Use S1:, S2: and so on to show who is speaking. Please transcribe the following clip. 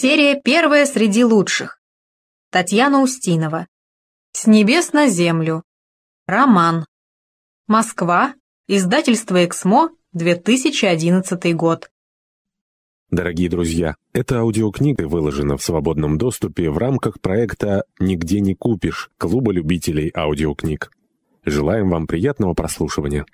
S1: Серия первая среди лучших. Татьяна Устинова. С небес на землю. Роман. Москва. Издательство «Эксмо», 2011 год.
S2: Дорогие друзья, эта аудиокнига выложена в свободном доступе в рамках проекта «Нигде не купишь» Клуба любителей аудиокниг. Желаем вам приятного прослушивания.